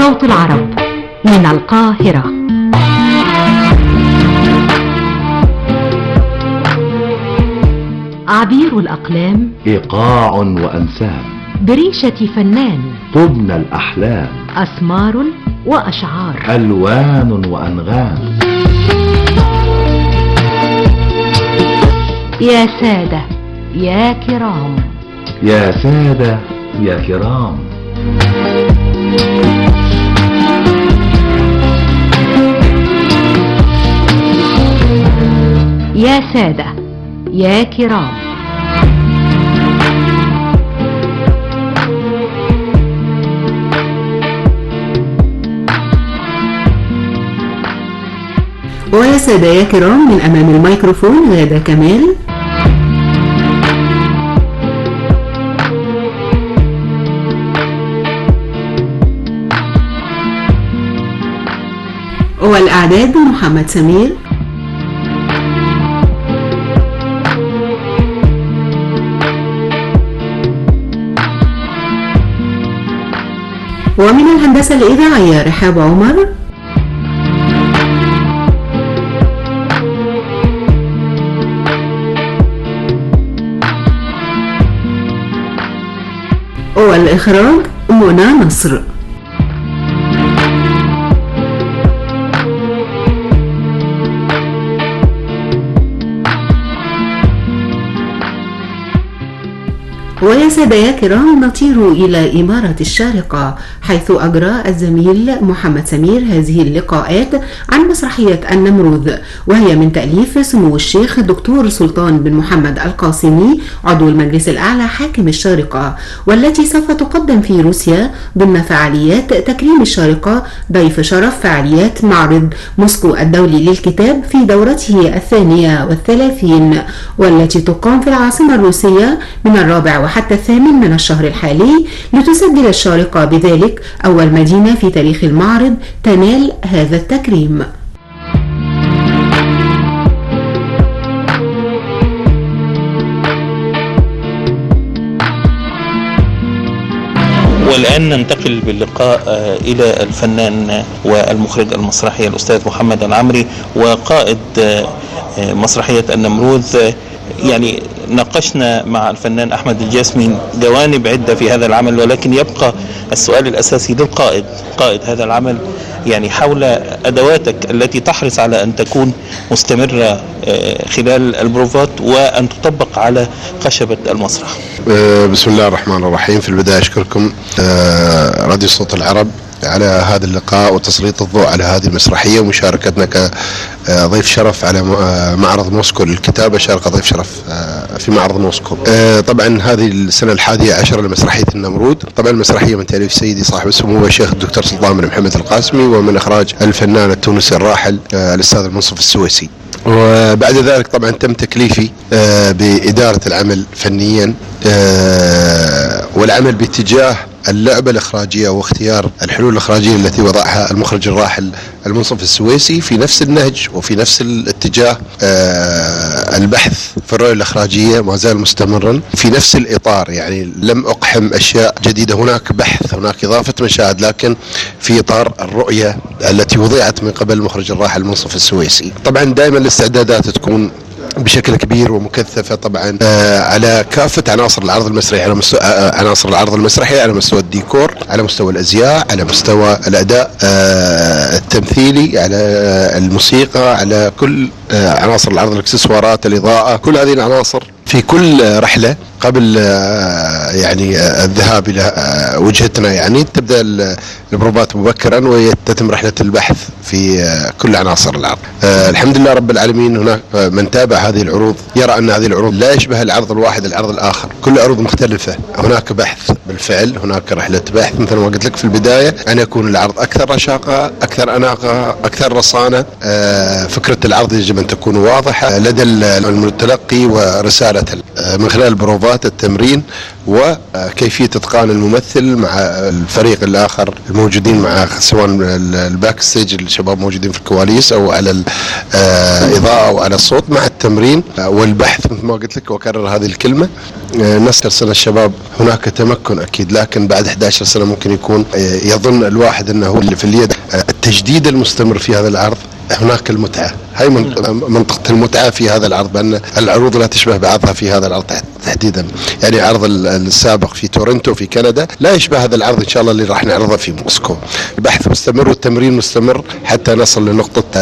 صوت العرب من القاهرة. عبير الأقلام إيقاع وأنسام بريشة فنان تبنى الأحلام. أسمار وأشعار. ألوان وأنغام. يا سادة يا كرام. يا سادة يا كرام. يا سادة يا كرام. ويا سادة يا كرام من أمام الميكروفون غادة كمال. والأعداد محمد سمير. ومن الهندسة الإذاعية رحاب عمر. والإخراج منى نصر. ويا سادة كرام نطير إلى إمارة الشارقة حيث أجرى الزميل محمد سمير هذه اللقاءات عن مسرحية النمروذ وهي من تأليف سمو الشيخ الدكتور سلطان بن محمد القاسمي عضو المجلس الأعلى حاكم الشارقة والتي سوف تقدم في روسيا ضمن فعاليات تكريم الشارقة ضيف شرف فعاليات معرض موسكو الدولي للكتاب في دورته الثانية والثلاثين والتي تقام في العاصمة الروسية من الرابع وحتى الثامن من الشهر الحالي لتسجل الشارقة بذلك أول مدينة في تاريخ المعرض تنال هذا التكريم. والآن ننتقل باللقاء آه، إلى الفنان والمخرج المسرحي الأستاذ محمد العمري وقائد آه، آه، مسرحية النمروذ يعني ناقشنا مع الفنان أحمد الجاسمي جوانب عدة في هذا العمل ولكن يبقى السؤال الأساسي للقائد قائد هذا العمل يعني حول أدواتك التي تحرص على أن تكون مستمرة آه، خلال البروفات وأن تطبق على خشبة المسرح. آه، بسم الله الرحمن الرحيم. في البداية أشكركم آه، راديو صوت العرب. على هذا اللقاء وتسليط الضوء على هذه المسرحية ومشاركتنا كضيف شرف على آه، معرض موسكو للكتابة شارك ضيف شرف آه، في معرض موسكو. آه، طبعا هذه السنة الحادية عشر لمسرحية النمرود. طبعا المسرحية من تأليف سيدي صاحب السمو الشيخ الدكتور سلطان بن محمد القاسمي ومن إخراج الفنان التونسي الراحل الأستاذ المنصف السويسي. وبعد ذلك طبعا تم تكليفي بإدارة العمل فنيا والعمل باتجاه اللعبة الإخراجية واختيار الحلول الإخراجية التي وضعها المخرج الراحل المنصف السويسي في نفس النهج وفي نفس الاتجاه آه، البحث في الرؤية الإخراجية ما زال مستمرا في نفس الإطار. يعني لم أقحم أشياء جديدة. هناك بحث هناك إضافة مشاهد لكن في إطار الرؤية التي وضعت من قبل المخرج الراحل المنصف السويسي. طبعا دائما الاستعدادات تكون بشكل كبير ومكثفة طبعا آه على كافة عناصر العرض المسرحي على مستوى آه عناصر العرض المسرحي على مستوى الديكور على مستوى الأزياء على مستوى الأداء آه التمثيلي على آه الموسيقى على كل آه عناصر العرض الإكسسوارات الإضاءة كل هذه العناصر في كل آه، رحلة. قبل آه، يعني آه، الذهاب إلى آه، وجهتنا. يعني تبدأ ال- البروفات مبكرا وتتم رحلة البحث في كل عناصر العرض الحمد لله رب العالمين هناك من تابع هذه العروض يرى أن هذه العروض لا يشبه العرض الواحد العرض الآخر. كل عروض مختلفة. هناك بحث بالفعل هناك رحلة بحث. مثل ما قلت لك في البداية أن يكون العرض أكثر رشاقة أكثر أناقة أكثر رصانة. آه، فكرة العرض يجب أن تكون واضحة لدى المتلقي ورسالته من خلال البروفات. الخطوات التمرين وكيفية إتقان الممثل مع الفريق الآخر الموجودين مع سواء ال backstage الشباب موجودين في الكواليس أو على الإضاءة أو على الصوت مع التمرين والبحث مثل ما قلت لك وأكرر هذه الكلمة. نسكر سنة الشباب هناك تمكن أكيد لكن بعد 11 سنة ممكن يكون يظن الواحد أنه اللي في اليد التجديد المستمر في هذا العرض هناك المتعة. هاي منطقة المتعة في هذا العرض بأن العروض لا تشبه بعضها في هذا العرض تحديدا. يعني عرض السابق في تورنتو في كندا لا يشبه هذا العرض إن شاء الله اللي راح نعرضه في موسكو. البحث مستمر والتمرين مستمر حتى نصل لنقطة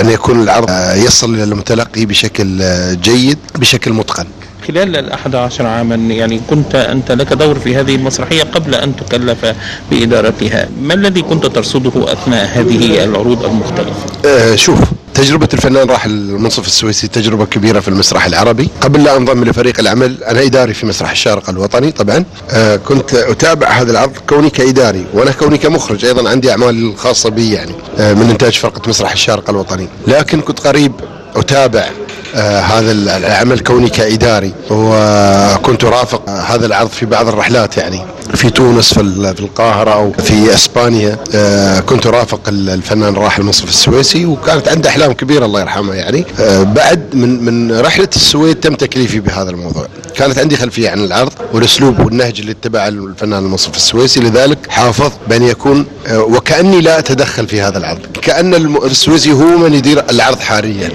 أن يكون العرض يصل إلى المتلقي بشكل جيد بشكل متقن. خلال الأحد عشر عاما يعني كنت أنت لك دور في هذه المسرحية قبل أن تكلف بإدارتها. ما الذي كنت ترصده أثناء هذه العروض المختلفة؟ أه شوف تجربة الفنان راح المنصف السويسي تجربة كبيرة في المسرح العربي. قبل لا أنضم لفريق العمل أنا إداري في مسرح الشارقة الوطني طبعا. أه كنت أتابع هذا العرض كوني كإداري وأنا كوني كمخرج أيضا عندي أعمال خاصة بي يعني أه من إنتاج فرقة مسرح الشارقة الوطني. لكن كنت قريب أتابع آه هذا العمل كوني كإداري. وكنت رافق آه هذا العرض في بعض الرحلات يعني. في تونس في, القاهرة أو في أسبانيا آه كنت رافق الفنان الراحل منصف السويسي وكانت عنده أحلام كبيرة الله يرحمه يعني. آه بعد من من رحلة السويد تم تكليفي بهذا الموضوع. كانت عندي خلفية عن العرض والأسلوب والنهج اللي اتبعه الفنان المنصف السويسي لذلك حافظت بأن يكون آه وكأني لا أتدخل في هذا العرض. كأن السويسي هو من يدير العرض حاليا.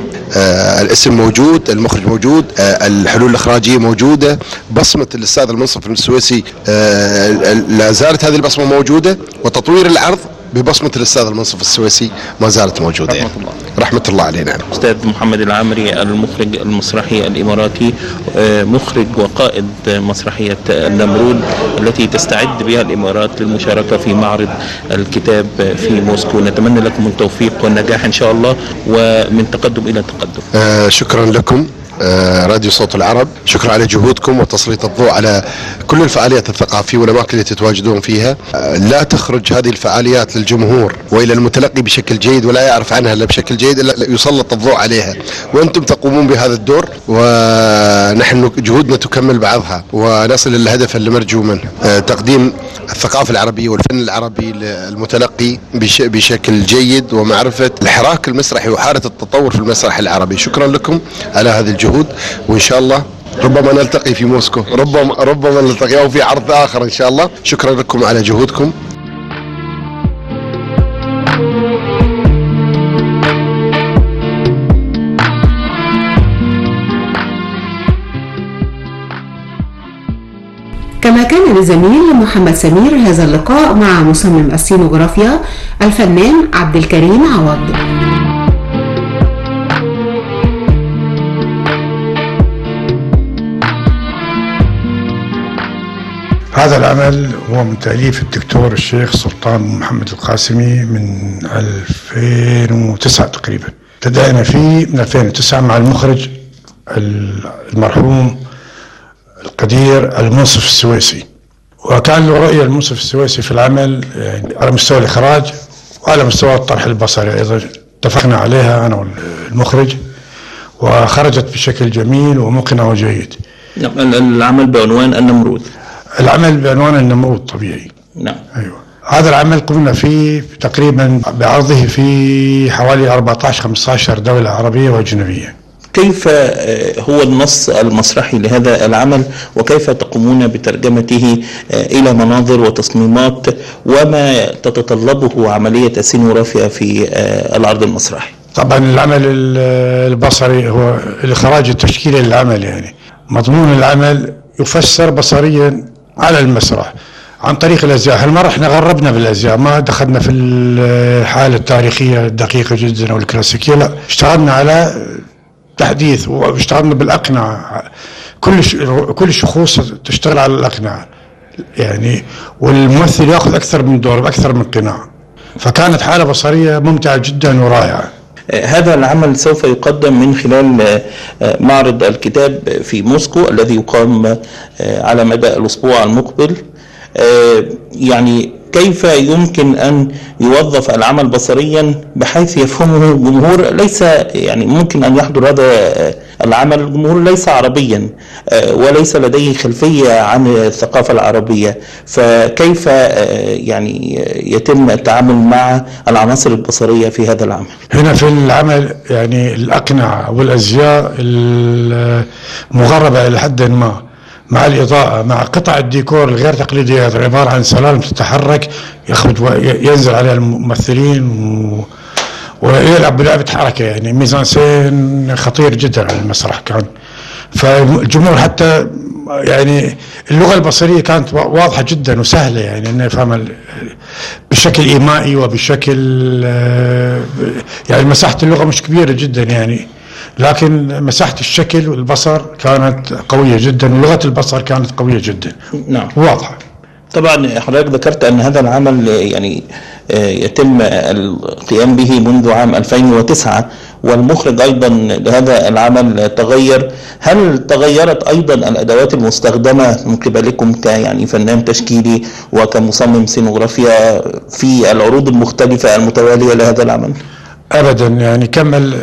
الاسم موجود المخرج موجود الحلول الإخراجية موجودة بصمة الأستاذ المنصف السويسي لا زالت هذه البصمة موجودة وتطوير العرض ببصمة الأستاذ المنصف السويسي ما زالت موجودة رحمة يعني. الله. رحمة الله علينا أستاذ محمد العمري المخرج المسرحي الإماراتي آه، مخرج وقائد مسرحية النمرود التي تستعد بها الإمارات للمشاركة في معرض الكتاب في موسكو نتمنى لكم التوفيق والنجاح إن شاء الله ومن تقدم إلى تقدم آه شكرا لكم راديو صوت العرب. شكرا على جهودكم وتسليط الضوء على كل الفعاليات الثقافية والأماكن التي تتواجدون فيها. آه لا تخرج هذه الفعاليات للجمهور وإلى المتلقي بشكل جيد ولا يعرف عنها إلا بشكل جيد إلا يسلط الضوء عليها. وأنتم تقومون بهذا الدور ونحن جهودنا تكمل بعضها. ونصل للهدف اللي مرجو منه آه تقديم الثقافة العربية والفن العربي للمتلقي بش بشكل جيد ومعرفة الحراك المسرحي وحالة التطور في المسرح العربي. شكرا لكم على هذه الجهود. وإن شاء الله ربما نلتقي في موسكو ربما ربما نلتقي أو في عرض آخر إن شاء الله. شكرا لكم على جهودكم. كما كان لزميل محمد سمير هذا اللقاء مع مصمم السينوغرافيا الفنان عبد الكريم عوض. هذا العمل هو من تأليف الدكتور الشيخ سلطان محمد القاسمي من 2009 تقريبا. ابتدأنا فيه من 2009 مع المخرج المرحوم القدير المنصف السويسي. وكان له رؤية المنصف السويسي في العمل يعني على مستوى الإخراج وعلى مستوى الطرح البصري أيضا. اتفقنا عليها أنا والمخرج وخرجت بشكل جميل ومقنع وجيد. نعم، العمل بعنوان النمرود. العمل بعنوان النمو الطبيعي. نعم. أيوه. هذا العمل قمنا فيه تقريبا بعرضه في حوالي 14 15 دولة عربية وأجنبية. كيف آه، هو النص المسرحي لهذا العمل؟ وكيف تقومون بترجمته آه، إلى مناظر وتصميمات؟ وما تتطلبه عملية السينوغرافيا في آه، العرض المسرحي؟ طبعا العمل ال- البصري هو الإخراج التشكيلي للعمل يعني. مضمون العمل يفسر بصريا على المسرح. عن طريق الأزياء. هالمره إحنا غربنا بالأزياء؟ ما دخلنا في الحالة التاريخية الدقيقة جدا أو الكلاسيكية؟ لا. اشتغلنا على تحديث واشتغلنا بالأقنعة. كل. كل الشخوص تشتغل على الأقنعة. يعني والممثل يأخذ أكثر من دور باكثر من قناع. فكانت حالة بصرية ممتعة جدا ورائعة. هذا العمل سوف يقدم من خلال آه، آه، معرض الكتاب في موسكو الذي يقام آه، على مدى الأسبوع المقبل. يعني كيف يمكن أن يوظف العمل بصريا بحيث يفهمه الجمهور ليس يعني ممكن أن يحضر هذا العمل الجمهور ليس عربيا آه، وليس لديه خلفية عن الثقافة العربية. فكيف آه، يعني يتم التعامل مع العناصر البصرية في هذا العمل؟ هنا في العمل يعني الأقنعة والأزياء المغربة إلى حد ما مع الإضاءة مع قطع الديكور الغير تقليدية عبارة عن سلالم تتحرك يخرج وينزل عليها الممثلين و ويلعب بلعبة حركة يعني ميزان سين خطير جدا على المسرح كان. فالجمهور حتى يعني اللغة البصرية كانت واضحة جدا وسهلة يعني إنه يفهم بشكل إيمائي وبشكل آه، يعني مساحة اللغة مش كبيرة جدا يعني. لكن مساحة الشكل والبصر كانت قوية جدا ولغة البصر كانت قوية جدا. نعم. واضحة. طبعا حضرتك ذكرت أن هذا العمل يعني آه، يتم القيام به منذ عام 2009 والمخرج أيضا لهذا العمل تغير هل تغيرت أيضا الأدوات المستخدمة من قبلكم كيعني فنان تشكيلي وكمصمم سينوغرافيا في العروض المختلفة المتوالية لهذا العمل؟ ابدا يعني كمل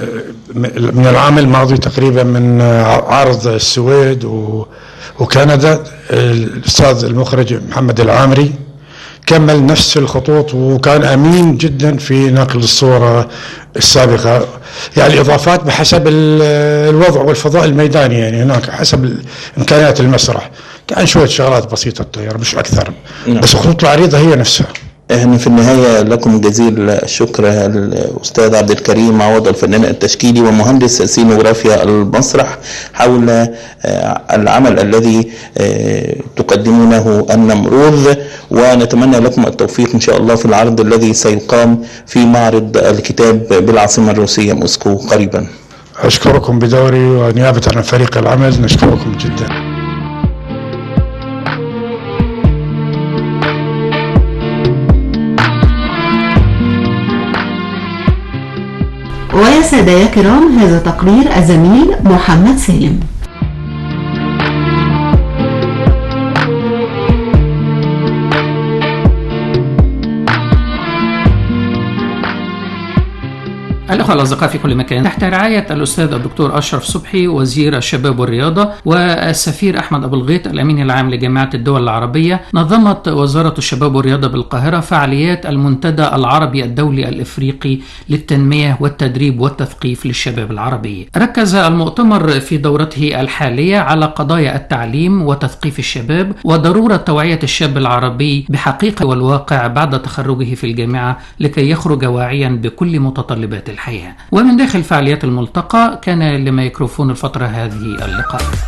من العام الماضي تقريبا من عرض السويد وكندا الأستاذ المخرج محمد العامري كمل نفس الخطوط وكان أمين جدا في نقل الصورة السابقة. يعني إضافات بحسب الوضع والفضاء الميداني يعني هناك حسب إمكانيات المسرح. كان شوية شغلات بسيطة الطياره مش أكثر. نعم. بس الخطوط العريضة هي نفسها. إحنا في النهاية لكم جزيل الشكر الأستاذ عبد الكريم عوض الفنان التشكيلي ومهندس سينوغرافيا المسرح حول آه، العمل الذي آه، تقدمونه النمروذ. ونتمنى لكم التوفيق إن شاء الله في العرض الذي سيقام في معرض الكتاب بالعاصمة الروسية موسكو قريبا. أشكركم بدوري ونيابة عن فريق العمل. نشكركم جدا. ويا سادة يا كرام هذا تقرير الزميل محمد سالم. الأخوة الأصدقاء في كل مكان. تحت رعاية الأستاذ الدكتور أشرف صبحي وزير الشباب والرياضة والسفير أحمد أبو الغيط الأمين العام لجامعة الدول العربية نظمت وزارة الشباب والرياضة بالقاهرة فعاليات المنتدى العربي الدولي الإفريقي للتنمية والتدريب والتثقيف للشباب العربي. ركز المؤتمر في دورته الحالية على قضايا التعليم وتثقيف الشباب وضرورة توعية الشاب العربي بحقيقة والواقع بعد تخرجه في الجامعة لكي يخرج واعيا بكل متطلبات الحياة. الحياة. ومن داخل فعاليات الملتقى كان لميكروفون الفترة هذه اللقاءات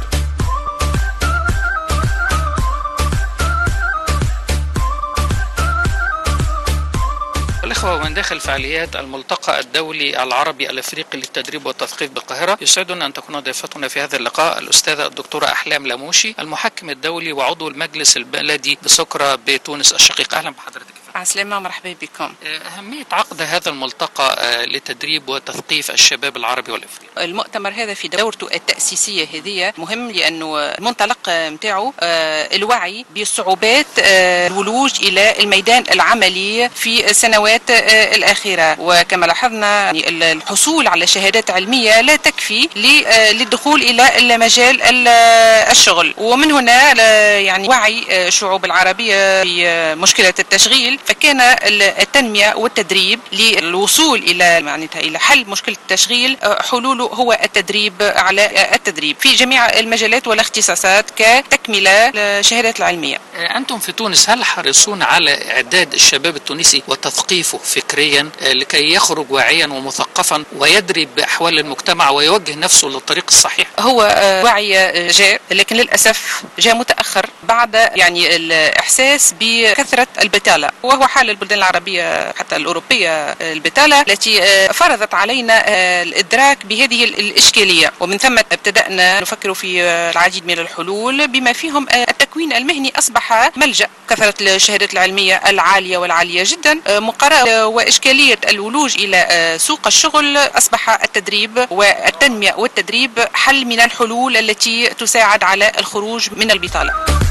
الإخوة ومن داخل فعاليات الملتقى الدولي العربي الأفريقي للتدريب والتثقيف بالقاهرة يسعدنا أن تكون ضيفتنا في هذا اللقاء الأستاذة الدكتورة أحلام لاموشي المحكم الدولي وعضو المجلس البلدي بسكرة بتونس الشقيق. أهلا بحضرتك. عسلامة مرحبا بكم. أهمية عقد هذا الملتقى آه، لتدريب وتثقيف الشباب العربي والإفريقي. المؤتمر هذا في دورته التأسيسية هذه مهم لأنه المنطلق متاعه آه، الوعي بصعوبات آه، الولوج إلى الميدان العملي في السنوات الأخيرة. وكما لاحظنا يعني الحصول على شهادات علمية لا تكفي للدخول إلى مجال الشغل. ومن هنا يعني وعي الشعوب العربية بمشكلة التشغيل. فكان التنمية والتدريب للوصول إلى يعني إلى حل مشكلة التشغيل آه، حلوله هو التدريب على التدريب. في جميع المجالات والاختصاصات كتكملة للشهادات العلمية. آه، أنتم في تونس هل حريصون على إعداد الشباب التونسي وتثقيفه فكريا آه، لكي يخرج واعيا ومثقفا ويدري بأحوال المجتمع ويوجه نفسه للطريق الصحيح؟ هو وعي جاء لكن للأسف جاء متأخر بعد يعني الإحساس بكثرة البتالة وهو حال البلدان العربية حتى الأوروبية البتالة التي آه، فرضت علينا آه، الإدراك بهذه الإشكالية. ومن ثم ابتدأنا نفكر في آه، العديد من الحلول بما فيهم التكوين المهني. أصبح ملجأ كثرة الشهادات العلمية العالية والعالية جدا مقارنة وإشكالية الولوج إلى سوق الشغل. أصبح التدريب والتنمية والتدريب حل من الحلول التي تساعد على الخروج من البطالة.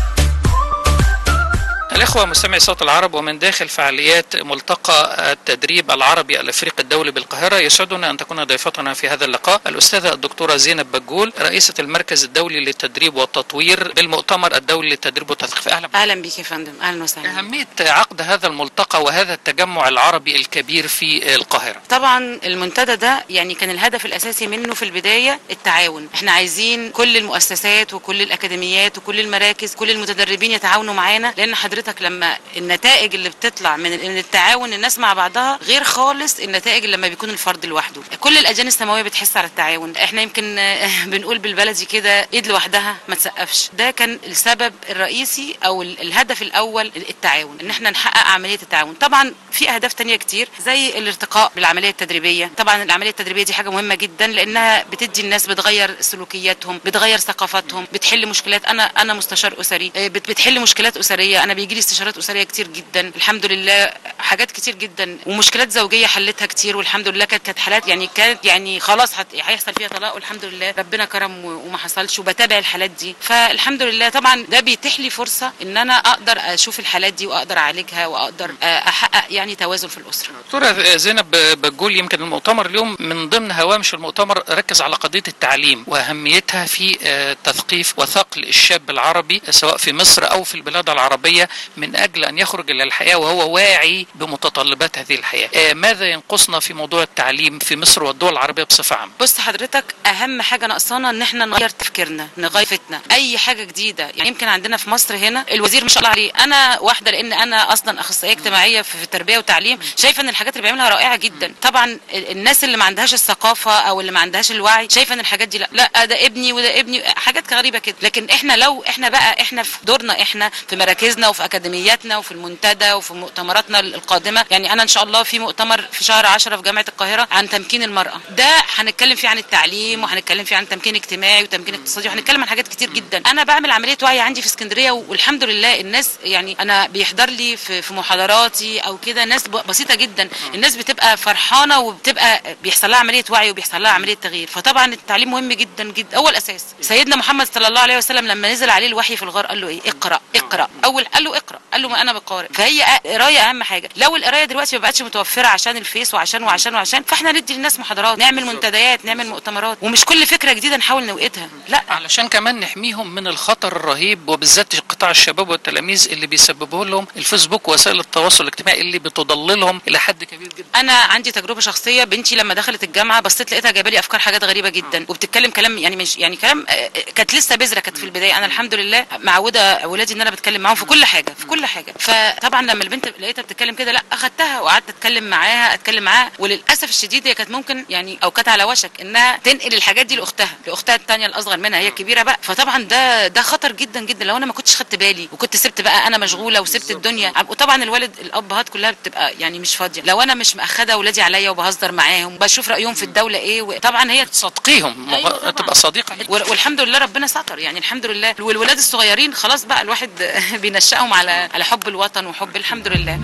الإخوة مستمعي صوت العرب ومن داخل فعاليات ملتقى التدريب العربي الأفريقي الدولي بالقاهرة يسعدنا أن تكون ضيفتنا في هذا اللقاء الأستاذة الدكتورة زينب بجول رئيسة المركز الدولي للتدريب والتطوير بالمؤتمر الدولي للتدريب والتثقيف. أهلا بك. أهلا بيك يا فندم. أهلا وسهلا. أهمية عقد هذا الملتقى وهذا التجمع العربي الكبير في القاهرة. طبعا المنتدى ده يعني كان الهدف الأساسي منه في البداية التعاون. إحنا عايزين كل المؤسسات وكل الأكاديميات وكل المراكز كل المتدربين يتعاونوا معانا لأن حضرتك لما النتائج اللي بتطلع من التعاون الناس مع بعضها غير خالص النتائج لما بيكون الفرد لوحده. كل الاجيال السماوية بتحس على التعاون. إحنا يمكن بنقول بالبلدي كده إيد لوحدها ما تسقفش. ده كان السبب الرئيسي أو ال- الهدف الأول التعاون إن إحنا نحقق عملية التعاون. طبعا في أهداف تانية كتير زي الارتقاء بالعملية التدريبية. طبعا العملية التدريبية دي حاجة مهمة جدا لأنها بتدي الناس بتغير سلوكياتهم بتغير ثقافاتهم بتحل مشكلات. أنا أنا مستشار أسري آه، بت- بتحل مشكلات أسرية. أنا بيجي لي استشارات أسرية كتير جدا. الحمد لله حاجات كتير جدا. ومشكلات زوجية حلتها كتير والحمد لله كانت كانت حالات يعني كانت يعني خلاص هيحصل فيها طلاق والحمد لله ربنا كرم وما حصلش وبتابع الحالات دي. فالحمد لله طبعا ده بيتيح لي فرصة إن أنا أقدر أشوف الحالات دي وأقدر أعالجها وأقدر أحقق يعني توازن في الأسرة. دكتورة زينب بجول يمكن المؤتمر اليوم من ضمن هوامش المؤتمر ركز على قضية التعليم وأهميتها في آه، تثقيف وثقل الشاب العربي سواء في مصر أو في البلاد العربية من أجل أن يخرج إلى الحياة وهو واعي بمتطلبات هذه الحياة. آه، ماذا ينقصنا في موضوع التعليم في مصر والدول العربية بصفة عامة؟ بص حضرتك أهم حاجة ناقصانا إن إحنا نغير تفكيرنا نغير فتنا أي حاجة جديدة يعني يمكن عندنا في مصر هنا الوزير ما شاء الله عليه أنا واحدة لأن أنا أصلا أخصائية اجتماعية في التربية والتعليم شايفة إن الحاجات اللي بيعملها رائعة جدا. طبعا ال- الناس اللي ما عندهاش الثقافة أو اللي ما عندهاش الوعي شايفة إن الحاجات دي لأ. لأ ده ابني وده ابني حاجات غريبة كده. لكن إحنا لو إحنا بقى إحنا في دورنا إحنا في مراكزنا وفي أكاديمياتنا وفي المنتدى وفي مؤتمراتنا القادمة. يعني أنا إن شاء الله في مؤتمر في شهر 10 في جامعة القاهرة عن تمكين المرأة. ده هنتكلم فيه عن التعليم وهنتكلم فيه عن تمكين اجتماعي وتمكين اقتصادي وهنتكلم عن حاجات كتير جدا. أنا بعمل عملية وعي عندي في اسكندرية والحمد لله الناس يعني أنا بيحضر لي في, محاضراتي أو كده ناس بسيطة جدا. الناس بتبقى فرحانة وبتبقى بيحصل لها عملية وعي وبيحصل لها عملية تغيير. فطبعا التعليم مهم جدا جدا. هو الاساس سيدنا محمد صلى الله عليه وسلم لما نزل عليه الوحي في الغار قال له إيه؟ اقرأ اقرأ. أول قال له اقرا قال له ما أنا بقارئ. فهي قراية أهم حاجة. لو القراية دلوقتي ما بقتش متوفرة عشان الفيس وعشان وعشان وعشان فإحنا ندي للناس محاضرات نعمل منتديات نعمل مؤتمرات ومش كل فكرة جديدة نحاول نوقدها لا. علشان كمان نحميهم من الخطر الرهيب وبالذات قطاع الشباب والتلاميذ اللي بيسببه لهم الفيسبوك ووسائل التواصل الاجتماعي اللي بتضللهم إلى حد كبير جدا. أنا عندي تجربة شخصية. بنتي لما دخلت الجامعة بصيت لقيتها جايبة لي أفكار حاجات غريبة جدا وبتتكلم كلام يعني مش يعني كلام آه، آه، كانت لسه بذرة كانت في البداية. أنا الحمد لله معودة ولادي إن أنا بتكلم معاهم في كل حاجة. في كل حاجة. فطبعا لما البنت لقيتها بتتكلم كده لأ أخدتها وقعدت أتكلم معاها أتكلم معاها. وللأسف الشديد هي كانت ممكن يعني أو كانت على وشك إنها تنقل الحاجات دي لأختها لأختها الثانية الأصغر منها هي الكبيره بقى. فطبعا ده ده خطر جدا جدا. لو أنا ما كنتش خدت بالي وكنت سبت بقى أنا مشغولة وسبت الدنيا وطبعا الوالد الابهات كلها بتبقى يعني مش فاضية. لو أنا مش مأخدة اولادي عليا وبهزر معاهم بشوف رأيهم في الدولة إيه وطبعا هي صدقيهم. أيوة طبعاً. تبقى صديقة. والحمد لله ربنا ستر. يعني الحمد لله. والولاد الصغيرين خلاص بقى الواحد بينشأهم على على حب الوطن وحب الحمد لله.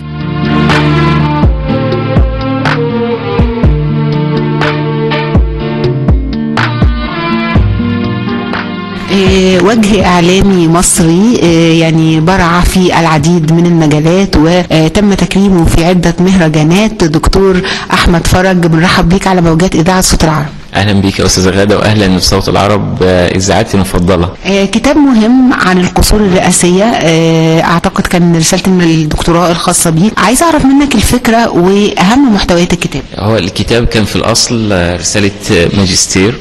آه، وجه إعلامي مصري آه، يعني برع في العديد من المجالات وتم تكريمه في عدة مهرجانات. دكتور أحمد فرج بنرحب بيك على موجات إذاعة صوت العرب. أهلا بيك يا استاذه غاده واهلا بصوت العرب آه، إذاعتي المفضلة. آه، كتاب مهم عن القصور الرئاسية آه، أعتقد كان رسالة من الدكتوراه الخاصة بيه. عايز أعرف منك الفكرة وأهم محتويات الكتاب. هو الكتاب كان في الأصل رسالة ماجستير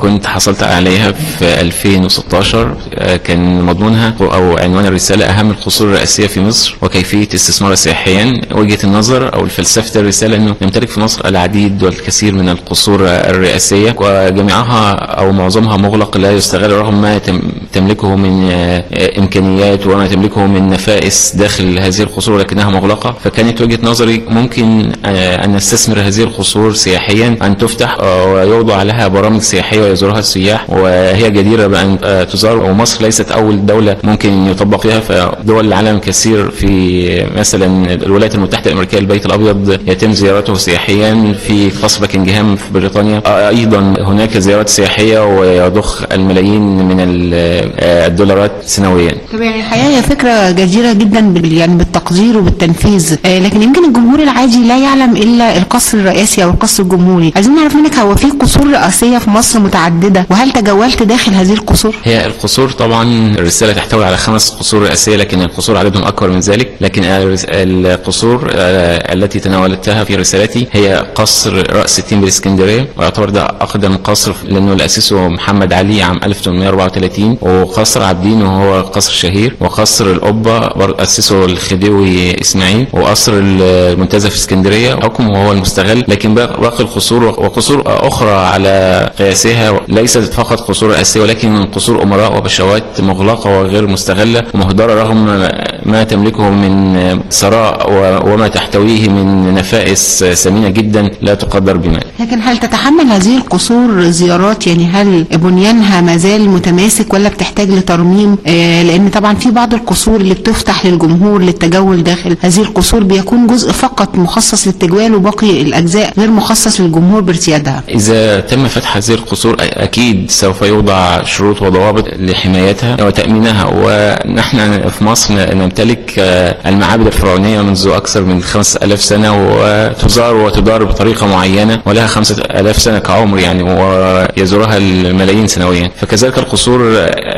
كنت حصلت عليها في 2016 آه، كان مضمونها أو عنوان الرسالة أهم القصور الرئاسية في مصر وكيفية استثمارها سياحيا وجهة النظر أو فلسفه الرسالة إنه نمتلك في مصر العديد والكثير من القصور الرئاسية وجميعها أو معظمها مغلق لا يستغل رغم ما تم- تملكه من آه، إمكانيات وما تملكه من نفائس داخل هذه القصور ولكنها مغلقة. فكانت وجهة نظري ممكن آه، أن نستثمر هذه القصور سياحيا أن تفتح آه، ويوضع لها برامج سياحية ويزورها السياح وهي جديرة بأن آه، تزار. ومصر ليست أول دولة ممكن يطبق فيها فدول العالم كثير في مثلا الولايات المتحدة الأمريكية البيت الأبيض يتم زيارته سياحيا في قصر باكنجهام في بريطانيا. أيضا هناك زيارات سياحية ويضخ الملايين من آه، الدولارات سنويا. طب يعني الحقيقة هي فكرة جديره جدا بال يعني بالتقدير وبالتنفيذ. آه لكن يمكن الجمهور العادي لا يعلم إلا القصر الرئاسي أو القصر الجمهوري. عايزين نعرف منك هو في قصور رئاسية في مصر متعددة؟ وهل تجولت داخل هذه القصور؟ هي القصور طبعا الرسالة تحتوي على خمس قصور رئاسية لكن القصور عددهم أكبر من ذلك. لكن القصور آه، التي تناولتها في رسالتي هي قصر رأس التين بالإسكندرية. ويعتبر ده أقدم قصر لأنه اللي أسسه محمد علي عام 1834 وقصر عابدين وهو قصر شهير وقصر القبة برضه أسسه الخديوي إسماعيل وقصر المنتزه في اسكندرية. حكم وهو المستغل لكن باقي القصور وقصور أخرى على قياسها ليست فقط قصور رئاسية ولكن قصور أمراء وبشوات مغلقة وغير مستغلة ومهدرة رغم ما تملكه من ثراء وما تحتويه من نفائس ثمينة جدا لا تقدر بمال لكن هل تتحمل هذه القصور زيارات يعني هل بنيانها ما زال متماسك ولا بتحتاج لترميم؟ آه لأن طبعا في بعض القصور اللي بتفتح للجمهور للتجول داخل هذه القصور بيكون جزء فقط مخصص للتجوال وباقي الأجزاء غير مخصص للجمهور بارتيادها. إذا تم فتح هذه القصور أكيد سوف يوضع شروط وضوابط لحمايتها وتأمينها ونحن في مصر نمتلك آه، المعابد الفرعونية منذ أكثر من خمس ألاف سنة وتزار وتدار بطريقة معينة ولها خمسة ألاف سنة كعمر يعني ويزورها الملايين سنويا. فكذلك القصور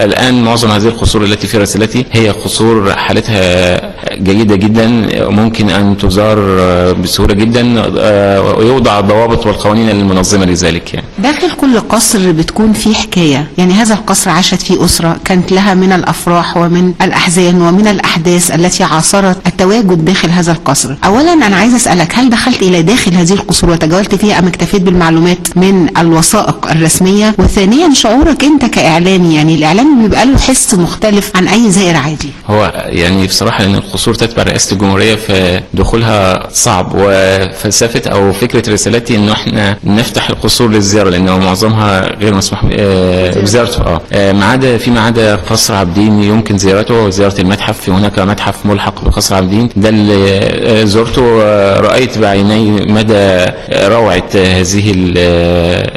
الآن معظم هذه القصور التي في رسالتي هي قصور حالتها جيدة جدا ممكن أن تزار بسهولة جدا ويوضع الضوابط والقوانين المنظمة لذلك يعني. داخل كل قصر بتكون فيه حكاية. يعني هذا القصر عاشت فيه أسرة كانت لها من الأفراح ومن الأحزان ومن الأحداث التي عاصرت التواجد داخل هذا القصر. أولا أنا عايز أسألك هل دخلت إلى داخل هذه القصور وتجولت فيها أم اكتفيت بالمعلومات من الوثائق الرسمية وثانيا شعورك أنت كإعلامي يعني الإعلامي بيبقى له حس مختلف عن أي زائر عادي. هو يعني بصراحة لأن القصور تتبع رئاسة الجمهورية فدخولها صعب. وفلسفة أو فكرة رسالتي إنه إحنا نفتح القصور للزيارة لأنه معظمها غير مسموح آه، بزيارته. آه. آه، ما عدا فيما عدا قصر عابدين يمكن زيارته وزيارة المتحف. في هناك متحف ملحق بقصر عابدين ده اللي آه، زرته رأيت بعيني مدى روعة آه، هذه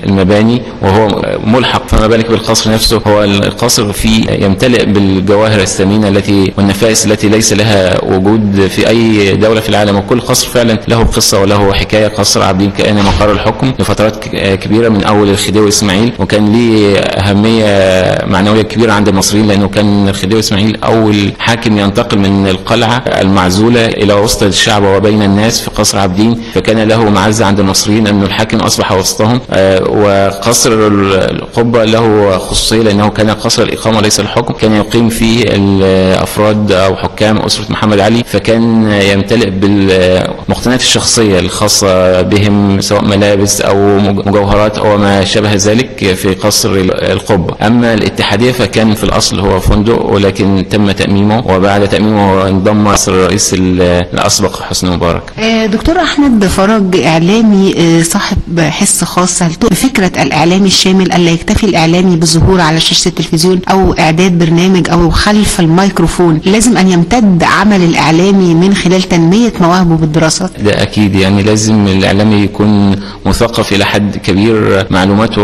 المباني وهو ملحق فما بالك بالقصر نفسه. هو القصر فيه يمتلئ بالجواهر الثمينة التي والنفائس التي ليس لها وجود في أي دولة في العالم. وكل قصر فعلا له قصة وله حكاية. قصر عابدين كأن مقر الحكم لفترات ك- كبيرة من أول الخديوي إسماعيل. وكان ليه أهمية معنوية كبيرة عند المصريين لأنه كان الخديوي إسماعيل أول حاكم ينتقل من القلعة المعزولة إلى وسط الشعب وبين الناس في قصر عابدين فكان له معزة عند المصريين أنه الحاكم أصبح وسطهم آه، وقصر القبة له خصوصية لأنه كان قصر الإقامة ليس الحكم كان يقيم فيه الأفراد أو حكام أسرة محمد علي فكان يمتلئ بالمقتنيات الشخصية الخاصة بهم سواء ملابس أو مجوهرات أو ما شابه ذلك في قصر القبة. أما الاتحادية فكان في الأصل هو فندق ولكن تم تأميمه وبعد تأميمه انضم مصر الرئيس الأسبق حسني مبارك. آه، دكتور أحمد فرج إعلامي آه، صاحب حس خاص هل تؤمن بفكره الإعلامي الشامل ألا يكتفي الإعلامي بالظهور على شاشة التلفزيون أو إعداد برنامج أو خلف الميكروفون. لازم أن يمتد عمل الإعلامي من خلال تنمية مواهبه بالدراسات ده أكيد. يعني لازم الإعلامي يكون مثقف إلى حد كبير معلوماته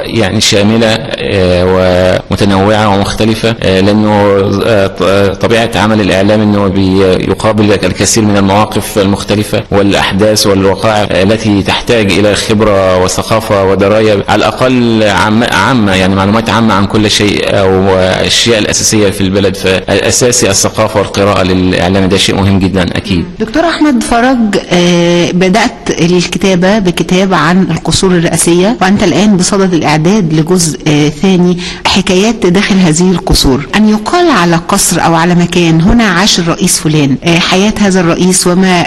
يعني شاملة آه، ومتنوعة ومختلفة آه، لأنه آه، طبيعة عمل الإعلام أنه بيقابل الكثير من المواقف المختلفة والأحداث والوقائع التي تحتاج إلى خبرة وثقافة ودراية على الأقل عامة, عامة يعني معلومات عامة عن كل شيء أو الأشياء الأساسية في البلد. فالأساسي الثقافة والقراءة للإعلام ده شيء مهم جدا أكيد. دكتور أحمد فرج آه، بدأت الكتابة بكتاب عن القصور الرئاسية وأنت الآن بصدد الإعداد لجزء آه، ثاني حكايات داخل هذه القصور. أن يقال على قصر أو على مكان هنا عاش الرئيس فلان آه، حياة هذا الرئيس وما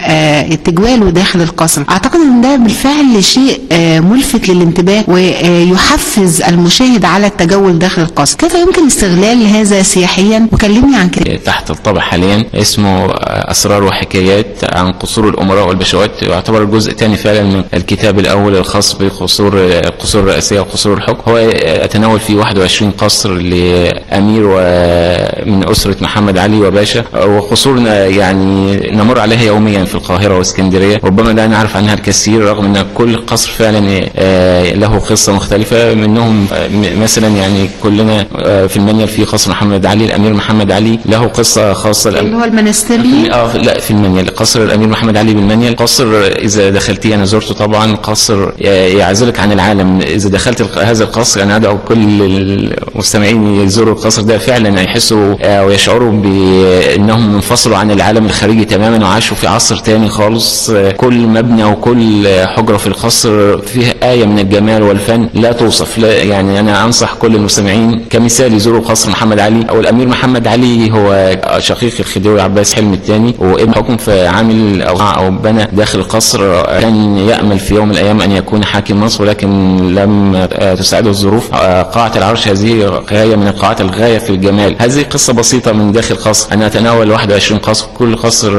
تجواله داخل القصر. أعتقد إن ده بالفعل شيء ملفت للانتباه ويحفز المشاهد على التجول داخل القصر. كيف يمكن استغلال هذا سياحيا؟ وكلمني عن كده. تحت الطبع حاليا اسمه أسرار وحكايات عن قصور الأمراء والبشوات. يعتبر الجزء الثاني فعلا من الكتاب الأول الخاص بقصور القصور الرئاسية وقصور الحكم. هو أتناول فيه 21 قصر لأمير ومن أسرة محمد علي وباشا. وقصور يعني نمر عليها يوميا في القاهرة واسكندرية. ربما لا نعرف عنها الكثير رغم أن كل قصر فعلا يعني آه، له قصة مختلفة. منهم آه، مثلا يعني كلنا آه، في المنيل في قصر محمد علي الأمير محمد علي له قصة خاصة اللي هو المنستري آه لا في المنيل. قصر الأمير محمد علي بالمنيل. قصر إذا دخلتيه أنا زرته طبعا. قصر يعزلك عن العالم. إذا دخلت هذا القصر أنا أدعو كل المستمعين يزوروا القصر ده فعلا. يحسوا آه، ويشعروا بانهم انفصلوا عن العالم الخارجي تماما وعاشوا في عصر تاني خالص. آه، كل مبنى وكل حجرة في القصر فيها آية من الجمال والفن لا توصف لا يعني أنا أنصح كل المستمعين كمثال يزوروا قصر محمد علي أو الأمير محمد علي هو شقيق الخديوي عباس حلمي الثاني وابن حكم فعامل أو بنى داخل القصر كان يأمل في يوم من الأيام أن يكون حاكم مصر ولكن لم تساعده الظروف. قاعة العرش هذه غاية من القاعات الغاية في الجمال. هذه قصة بسيطة من داخل قصر. أنا أتناول 21 قصر كل قصر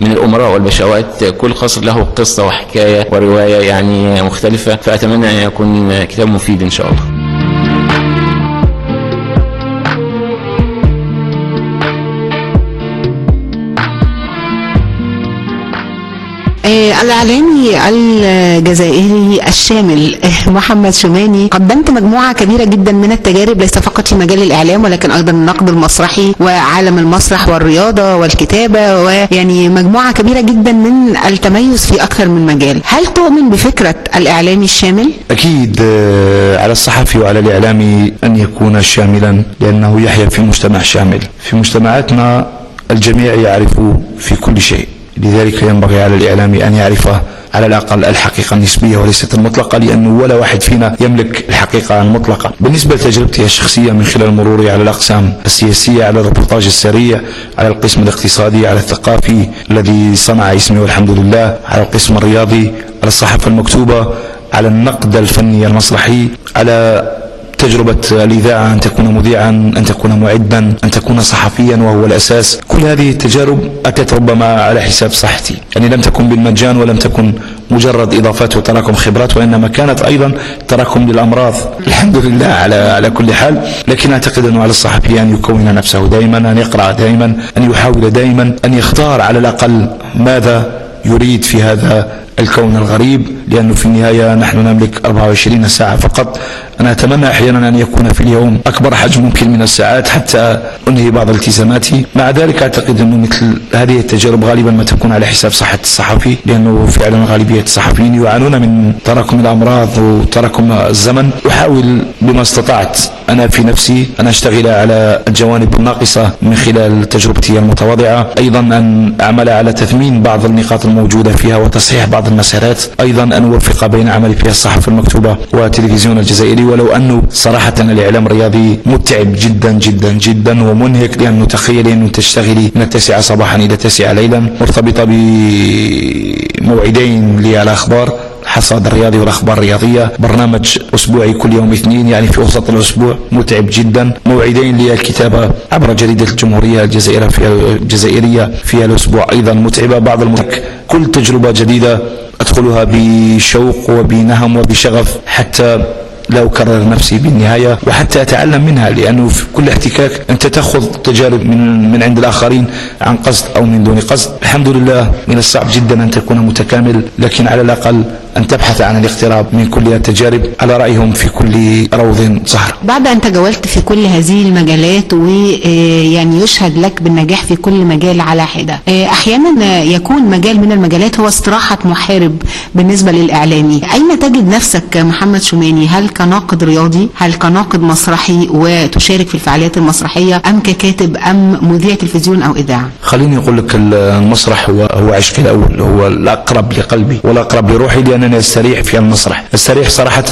من الأمراء والبشوات كل قصر له قصة وحكاية ورواية يعني فأتمنى أن يكون كتاب مفيد إن شاء الله. الإعلامي الجزائري الشامل آه، محمد شوماني قدمت مجموعة كبيرة جدا من التجارب ليس فقط في مجال الإعلام ولكن أيضا النقد المسرحي وعالم المسرح والرياضة والكتابة ويعني مجموعة كبيرة جدا من التميز في أكثر من مجال. هل تؤمن بفكرة الإعلامي الشامل؟ أكيد آه، على الصحفي وعلى الإعلامي أن يكون شاملا لأنه يحيا في مجتمع شامل. في مجتمعاتنا الجميع يعرف في كل شيء. لذلك ينبغي على الإعلامي أن يعرف على الأقل الحقيقة النسبية وليست المطلقة لأنه ولا واحد فينا يملك الحقيقة المطلقة. بالنسبة لتجربتي الشخصية من خلال مروري على الأقسام السياسية على الربورتاج السريع على القسم الاقتصادي على الثقافي الذي صنع اسمي والحمد لله على القسم الرياضي على الصحافة المكتوبة على النقد الفني المسرحي على تجربة الإذاعة أن تكون مذيعا أن تكون معدا أن تكون صحفيا وهو الأساس. كل هذه التجارب أتت ربما على حساب صحتي. يعني لم تكن بالمجان ولم تكن مجرد إضافات وتراكم خبرات وإنما كانت أيضا تراكم للأمراض. الحمد لله على على كل حال. لكن أعتقد أنه على الصحفي أن يكون نفسه دائما أن يقرأ دائما أن يحاول دائما أن يختار على الأقل ماذا يريد في هذا الكون الغريب لأنه في النهاية نحن نملك 24 ساعة فقط. أنا أتمنى أحيانا أن يكون في اليوم أكبر حجم ممكن من الساعات حتى أنهي بعض التزاماتي. مع ذلك أعتقد أنه مثل هذه التجارب غالبا ما تكون على حساب صحة الصحفي لأنه فعلا غالبية الصحفيين يعانون من تراكم الأمراض وتراكم الزمن. أحاول بما استطعت أنا في نفسي أن أشتغل على الجوانب الناقصة من خلال تجربتي المتواضعة. أيضا أن أعمل على تثمين بعض النقاط الموجودة فيها وتصحيح بعض المسارات أيضا أن أوفق بين عملي في الصحافة المكتوبة والتلفزيون الجزائري ولو أنه صراحة الإعلام الرياضي متعب جدا جدا جدا ومنهك لأنه تخيلي أنه تشتغلي من التاسعة صباحا إلى التاسعة ليلا مرتبطة بموعدين للأخبار حصاد الرياضي والأخبار الرياضية. برنامج أسبوعي كل يوم اثنين يعني في وسط الأسبوع. متعب جدا. موعدين للكتابة عبر جريدة الجمهورية الجزائرية في الجزائرية في الأسبوع. أيضا متعبة بعض المتك كل تجربة جديدة أدخلها بشوق وبنهم وبشغف حتى لا أكرر نفسي بالنهاية وحتى أتعلم منها لأنه في كل احتكاك أنت تأخذ تجارب من, من عند الآخرين عن قصد أو من دون قصد. الحمد لله من الصعب جدا أن تكون متكامل لكن على الأقل أن تبحث عن الاقتراب من كل التجارب على رأيهم في كل روض زهر بعد أن تجولت في كل هذه المجالات ويعني يشهد لك بالنجاح في كل مجال على حدة. آه، أحيانا يكون مجال من المجالات هو استراحة محارب بالنسبة للإعلامي. أين تجد نفسك محمد شوماني؟ هل كناقد رياضي؟ هل كناقد مسرحي وتشارك في الفعاليات المسرحية؟ أم ككاتب أم مذيع تلفزيون أو إذاعة؟ خليني أقول لك المسرح هو هو عشقي الأول هو الأقرب لقلبي والأقرب لروحي لأنني أستريح في المسرح أستريح صراحة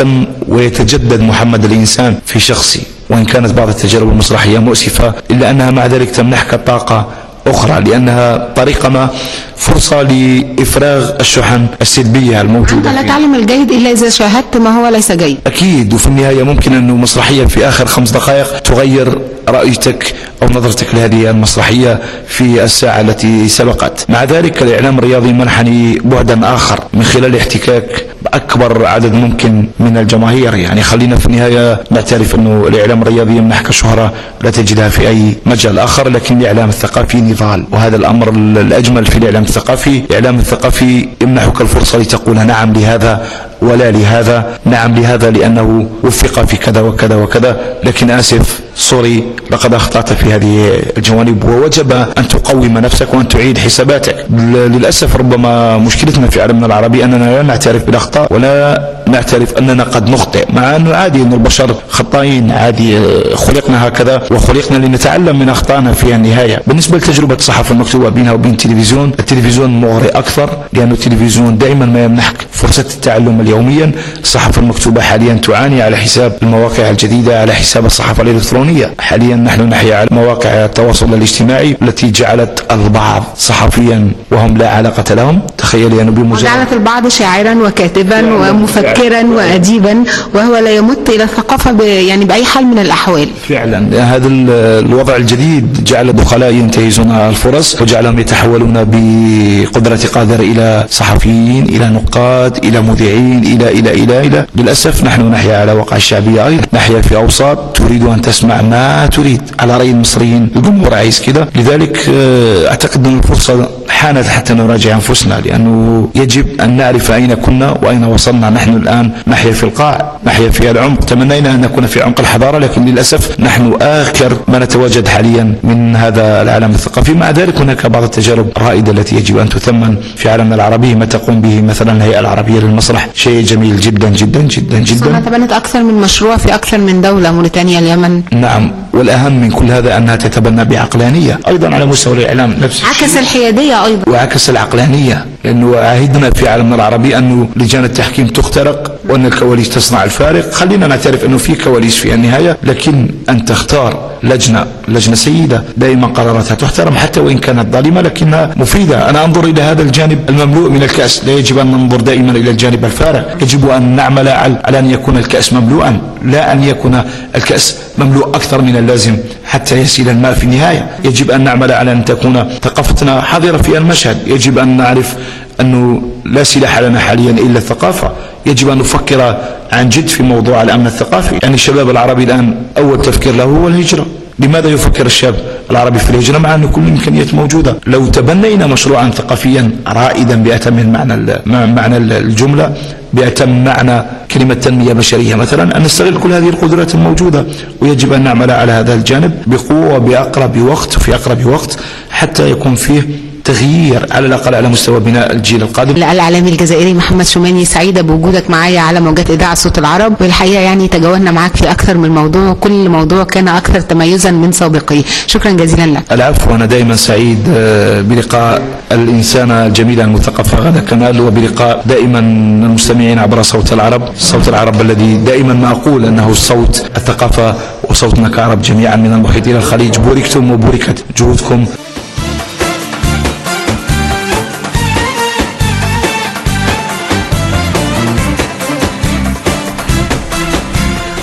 ويتجدد محمد الإنسان في شخصي وإن كانت بعض التجارب المسرحية مؤسفة إلا أنها مع ذلك تمنحك طاقة أخرى لأنها طريقة ما فرصة لإفراغ الشحن السلبية الموجودة لا. تعلم الجيد إلا إذا شاهدت ما هو ليس جيد أكيد وفي النهاية ممكن أنه مسرحية في آخر خمس دقائق تغير رأيتك أو نظرتك لهذه المسرحية في الساعة التي سبقت. مع ذلك الإعلام الرياضي منحني بعدا آخر من خلال احتكاك بأكبر عدد ممكن من الجماهير. يعني خلينا في النهاية نعترف أنه الإعلام الرياضي يمنحك شهرة لا تجدها في أي مجال آخر لكن الإعلام الثقافي نضال. وهذا الأمر ال- الأجمل في الإعلام الثقافي. الإعلام الثقافي يمنحك الفرصة لتقول نعم لهذا ولا لهذا. نعم لهذا لأنه وفق في كذا وكذا وكذا. لكن آسف سوري لقد أخطأت في هذه الجوانب ووجب أن تقوم نفسك وأن تعيد حساباتك. للأسف ربما مشكلتنا في عالمنا العربي أننا لا نعترف بالأخطاء ولا نعترف أننا قد نخطئ. مع أنه عادي أن البشر خطائين عادي آه، خلقنا هكذا وخلقنا لنتعلم من أخطائنا في النهاية. بالنسبة لتجربة الصحافة المكتوبة بينها وبين التلفزيون التلفزيون مغري أكثر لأن التلفزيون دائما ما يمنحك فرصة التعلم يوميا الصحافة المكتوبة حاليا تعاني على حساب المواقع الجديدة على حساب الصحافة الإلكترونية. حاليا نحن نحيا على مواقع التواصل الاجتماعي التي جعلت البعض صحفيا وهم لا علاقة لهم. تخيلي أنه بمجرد وجعلت البعض شاعرا وكاتبا ومفكرا وأديبا وهو لا يمت إلى الثقافة ب- يعني بأي حال من الأحوال. فعلا. هذا ال- الوضع الجديد جعل الدخلاء ينتهزون الفرص وجعلهم يتحولون بقدرة قادر إلى صحفيين إلى نقاد إلى مذيعين إلى إلى إلى إلى. للأسف نحن نحيا على واقع الشعبية أيضا. نحيا في أوساط. تريد أن تسمع ما تريد. على رأي المصريين الجمهور عايز كده. لذلك آه، أعتقد أن الفرصة حانت حتى نراجع أنفسنا لأنه يجب أن نعرف أين كنا وأين وصلنا نحن الآن نحيا في القاع نحيا في العمق. تمنينا أن نكون في عمق الحضارة لكن للأسف نحن آخر ما نتواجد حاليا من هذا العالم الثقافي. مع ذلك هناك بعض التجارب الرائدة التي يجب أن تثمن في عالمنا العربي. ما تقوم به مثلا الهيئة العربية للمسرح؟ شيء جميل جدا جدا جدا جدا. تبنت أكثر من مشروع في أكثر من دولة موريتانيا اليمن. نعم والأهم من كل هذا أنها تتبنى بعقلانية أيضا على مستوى الإعلام نفس. عكس الحيادية أيضا. وعكس العقلانية. لأنه عهدنا في عالمنا العربي أنه لجان التحكيم تخترق وأن الكواليس تصنع الفارق. خلينا نعترف أنه في كواليس في النهاية لكن أن تختار لجنة لجنة سيدة دائما قراراتها تحترم حتى وإن كانت ظالمة لكنها مفيدة. أنا أنظر إلى هذا الجانب المملوء من الكأس. لا يجب أن ننظر دائما إلى الجانب الفارغ يجب أن نعمل على أن يكون الكأس مملوءا لا أن يكون الكأس مملوء أكثر من اللازم حتى يسيل الماء في النهاية. يجب أن نعمل على أن تكون ثقافتنا حاضرة في المشهد. يجب أن نعرف أنه لا سلاح لنا حاليا إلا الثقافة. يجب أن نفكر عن جد في موضوع الأمن الثقافي. يعني الشباب العربي الآن أول تفكير له هو الهجرة. لماذا يفكر الشاب العربي في الهجرة مع أن كل الإمكانيات موجودة؟ لو تبنينا مشروعا ثقافيا رائدا بأتم معنى ال- الجملة بأتم معنى كلمة تنمية بشرية مثلا أن نستغل كل هذه القدرات الموجودة. ويجب أن نعمل على هذا الجانب بقوة بأقرب وقت في أقرب وقت حتى يكون فيه تغيير على الأقل على مستوى بناء الجيل القادم؟ الإعلامي الجزائري محمد شوماني سعيدة بوجودك معايا على موجات إذاعة صوت العرب. والحقيقة يعني تجاوزنا معاك في أكثر من موضوع وكل موضوع كان أكثر تميزا من سابقيه شكرا جزيلا لك. العفو أنا دائما سعيد آه، بلقاء الإنسانة الجميلة المثقفة غدا كمال وبلقاء دائما المستمعين عبر صوت العرب. صوت العرب الذي دائما ما أقول أنه صوت الثقافة وصوتنا كعرب جميعا من المحيط إلى الخليج. بوركتم وبوركت جهودكم.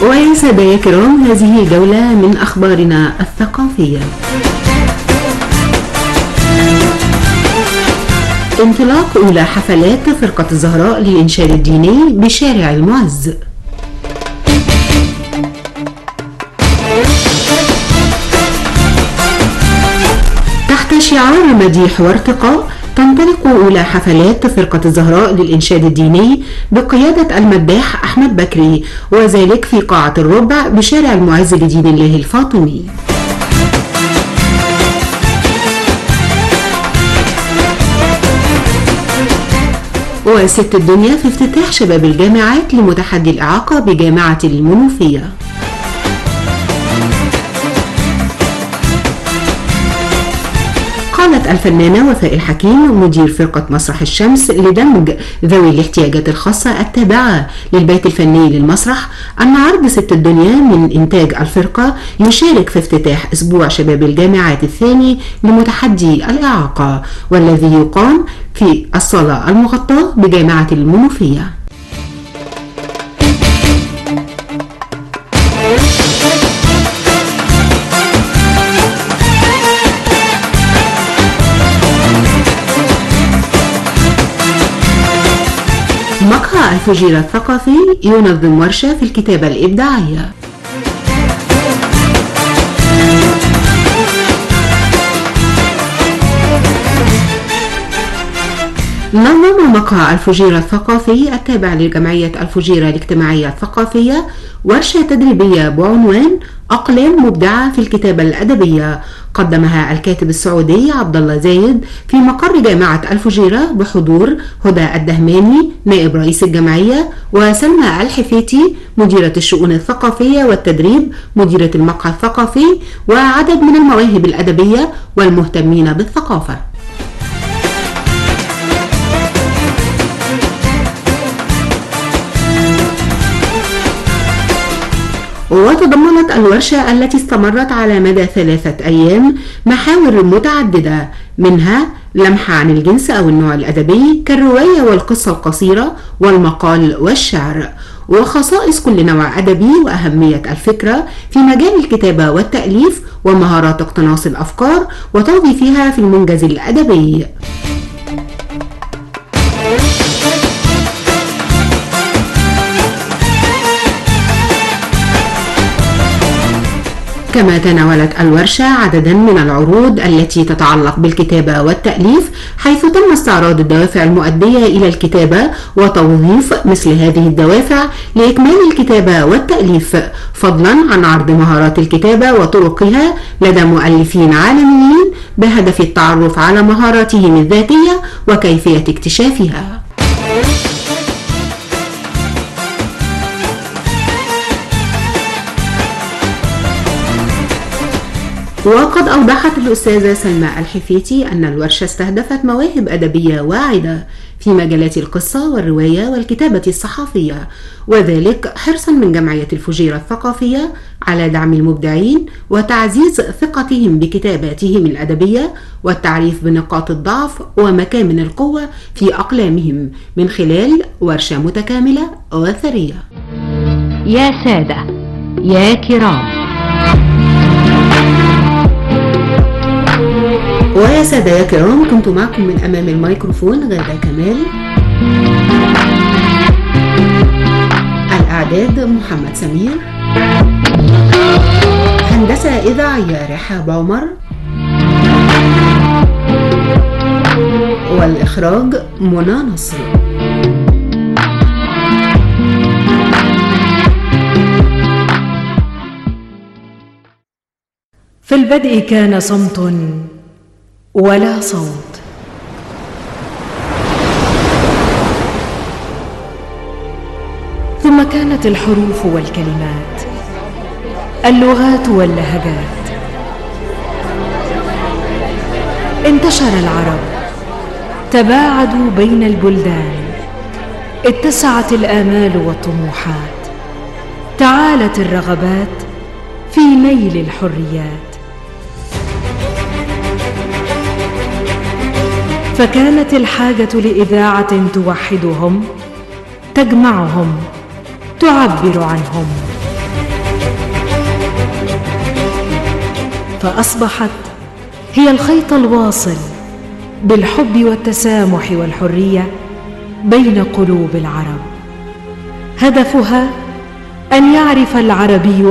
ويا سادة كرام هذه جولة من أخبارنا الثقافية. انطلاق أولى حفلات فرقة الزهراء للإنشاد الديني بشارع المعز. تحت شعار مديح وارتقاء تنطلق أولى حفلات فرقة الزهراء للإنشاد الديني بقيادة المداح أحمد بكري وذلك في قاعة الربع بشارع المعز لدين الله الفاطمي. وست الدنيا في افتتاح شباب الجامعات لمتحدي الإعاقة بجامعة المنوفية. الفنانة وفاء الحكيم مدير فرقة مسرح الشمس لدمج ذوي الاحتياجات الخاصة التابعة للبيت الفني للمسرح أن عرض ست الدنيا من إنتاج الفرقة يشارك في افتتاح أسبوع شباب الجامعات الثاني لمتحدي الإعاقة والذي يقام في الصالة المغطاة بجامعة المنوفية. الفجير الثقافي ينظم ورشة في الكتابة الإبداعية. نظم مقهى الفجيرة الثقافي التابع لجمعية الفجيرة الاجتماعية الثقافية ورشة تدريبية بعنوان أقلام مبدعة في الكتابة الأدبية. قدمها الكاتب السعودي عبد الله زايد في مقر جامعة الفجيرة بحضور هدى الدهماني نائب رئيس الجمعية وسلمى الحفيتي مديرة الشؤون الثقافية والتدريب مديرة المقهى الثقافي وعدد من المواهب الأدبية والمهتمين بالثقافة. وتضمنت الورشة التي استمرت على مدى ثلاثة أيام محاور متعددة منها لمحة عن الجنس أو النوع الأدبي كالرواية والقصة القصيرة والمقال والشعر. وخصائص كل نوع أدبي وأهمية الفكرة في مجال الكتابة والتأليف ومهارات اقتناص الأفكار وتوظيفها في المنجز الأدبي. كما تناولت الورشة عددا من العروض التي تتعلق بالكتابة والتأليف حيث تم استعراض الدوافع المؤدية إلى الكتابة وتوظيف مثل هذه الدوافع لإكمال الكتابة والتأليف فضلا عن عرض مهارات الكتابة وطرقها لدى مؤلفين عالميين بهدف التعرف على مهاراتهم الذاتية وكيفية اكتشافها. وقد أوضحت الأستاذة سلمى الحفيتي أن الورشة استهدفت مواهب أدبية واعدة في مجالات القصة والرواية والكتابة الصحفية وذلك حرصا من جمعية الفجيرة الثقافية على دعم المبدعين وتعزيز ثقتهم بكتاباتهم الأدبية والتعريف بنقاط الضعف ومكامن القوة في أقلامهم من خلال ورشة متكاملة وثرية. يا سادة يا كرام. ويا سادة يا كرام كنت معكم من أمام الميكروفون غادة كمال. الإعداد محمد سمير. هندسة إذاعية رحاب عمر والإخراج منى نصر. في البدء كان صمت. ولا صوت. ثم كانت الحروف والكلمات اللغات واللهجات. انتشر العرب تباعدوا بين البلدان اتسعت الآمال والطموحات تعالت الرغبات في نيل الحريات. فكانت الحاجة لإذاعة توحدهم تجمعهم تعبر عنهم. فأصبحت هي الخيط الواصل بالحب والتسامح والحرية بين قلوب العرب. هدفها أن يعرف العربي